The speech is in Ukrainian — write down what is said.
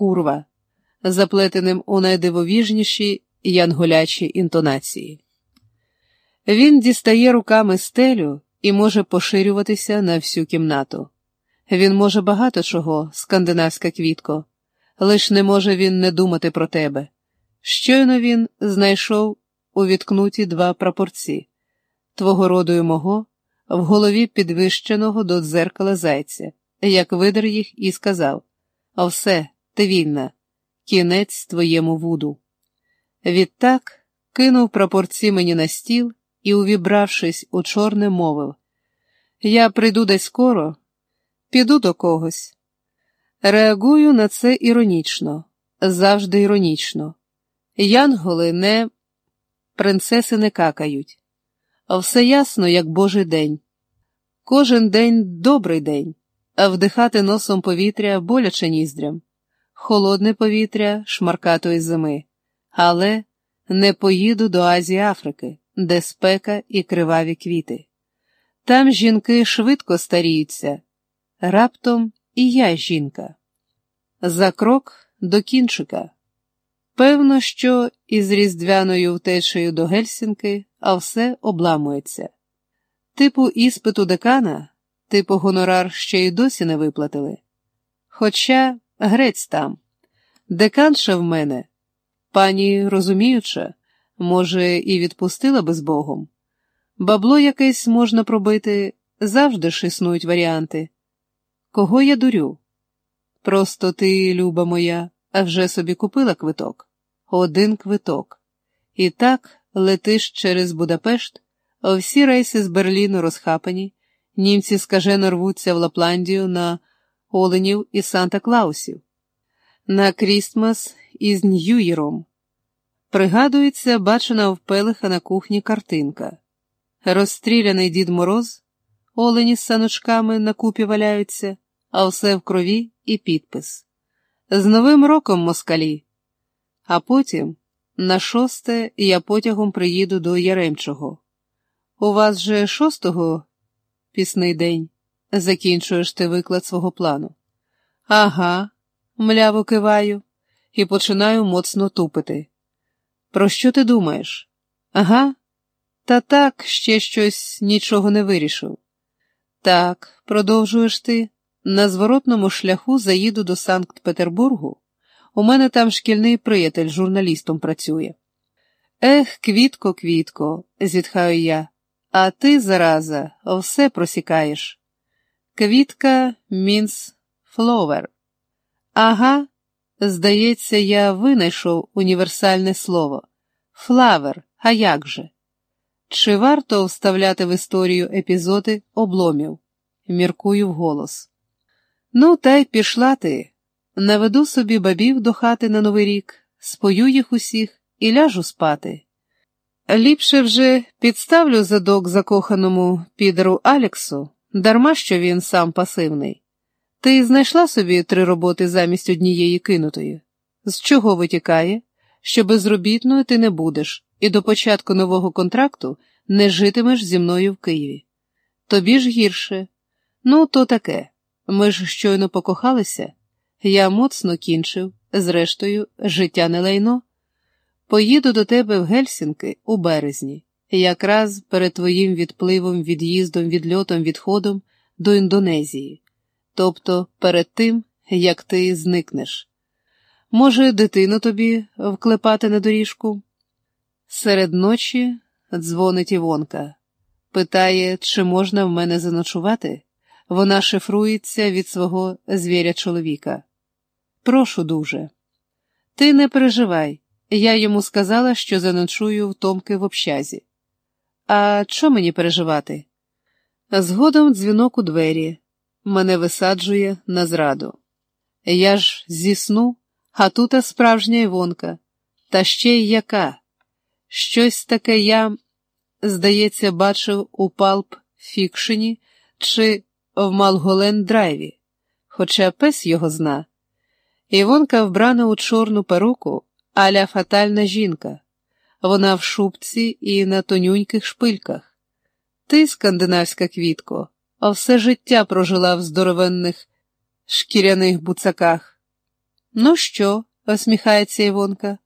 курва, заплетеним у найдивовіжніші янголячі інтонації. Він дістає руками стелю і може поширюватися на всю кімнату. Він може багато чого, скандинавська квітко, лиш не може він не думати про тебе. Щойно він знайшов у відкнуті два прапорці твого роду і мого, в голові підвищеного до дзеркала зайця, як видер їх і сказав: все, вільна, кінець твоєму вуду. Відтак кинув прапорці мені на стіл і, увібравшись у чорне, мовив: Я прийду десь скоро, піду до когось. Реагую на це іронічно, завжди іронічно. Янголи не принцеси не какають. Все ясно, як божий день. Кожен день добрий день, а вдихати носом повітря боляче ніздрям, холодне повітря шмаркатої зими, але не поїду до Азії Африки, де спека і криваві квіти. Там жінки швидко старіються, раптом і я жінка. За крок до кінчика. Певно, що із різдвяною втечею до Гельсінки, а все обламується. Типу іспиту декана, типу гонорар ще й досі не виплатили. Хоча грець там, деканша в мене, пані розуміюча, може, і відпустила би з Богом. Бабло якесь можна пробити, завжди ж існують варіанти. Кого я дурю? Просто ти, люба моя, а вже собі купила квиток один квиток. І так летиш через Будапешт, всі рейси з Берліну розхапані, німці скажено рвуться в Лапландію на Оленів і Санта Клаусів, на Крістмас із Ньюєром. Пригадується, бачена в Пелиха на кухні картинка. Розстріляний Дід Мороз, олені з саночками на купі валяються, а все в крові і підпис. З Новим роком москалі. А потім, на шосте, я потягом приїду до Яремчого. У вас же шостого пісний день, закінчуєш ти виклад свого плану. Ага, мляво киваю, і починаю моцно тупити. Про що ти думаєш? Ага, та так, ще щось нічого не вирішив. Так, продовжуєш ти, на зворотному шляху заїду до Санкт Петербургу. У мене там шкільний приятель журналістом працює. Ех, квітко, квітко, зітхаю я, а ти, зараза, все просікаєш. Квітка means flower. Ага, здається, я винайшов універсальне слово. Флавер, а як же? Чи варто вставляти в історію епізоди обломів? Міркую вголос. Ну, та й пішла ти. Наведу собі бабів до хати на Новий рік, спою їх усіх і ляжу спати. Ліпше вже підставлю задок закоханому підеру Алексу, дарма що він сам пасивний. Ти знайшла собі три роботи замість однієї кинутої? З чого витікає, що безробітною ти не будеш, і до початку нового контракту не житимеш зі мною в Києві. Тобі ж гірше. Ну, то таке. Ми ж щойно покохалися. Я моцно кінчив, зрештою, життя не лайно. Поїду до тебе в Гельсінки у березні, якраз перед твоїм відпливом, від'їздом, відльотом, відходом до Індонезії, тобто перед тим, як ти зникнеш. Може, дитину тобі вклепати на доріжку? Серед ночі дзвонить Івонка, питає, чи можна в мене заночувати. Вона шифрується від свого звіря чоловіка. Прошу дуже. Ти не переживай, я йому сказала, що заночую в Томки в общазі. А що мені переживати? Згодом дзвінок у двері мене висаджує на зраду. Я ж зісну, а тута справжня Івонка, та ще й яка. Щось таке я, здається, бачив у палп фікшені чи в Малголен драйві, хоча пес його зна. Івонка вбрана у чорну перуку, аля фатальна жінка. Вона в шубці і на тонюньких шпильках. Ти, скандинавська квітко, а все життя прожила в здоровенних шкіряних буцаках. Ну що? осміхається Івонка.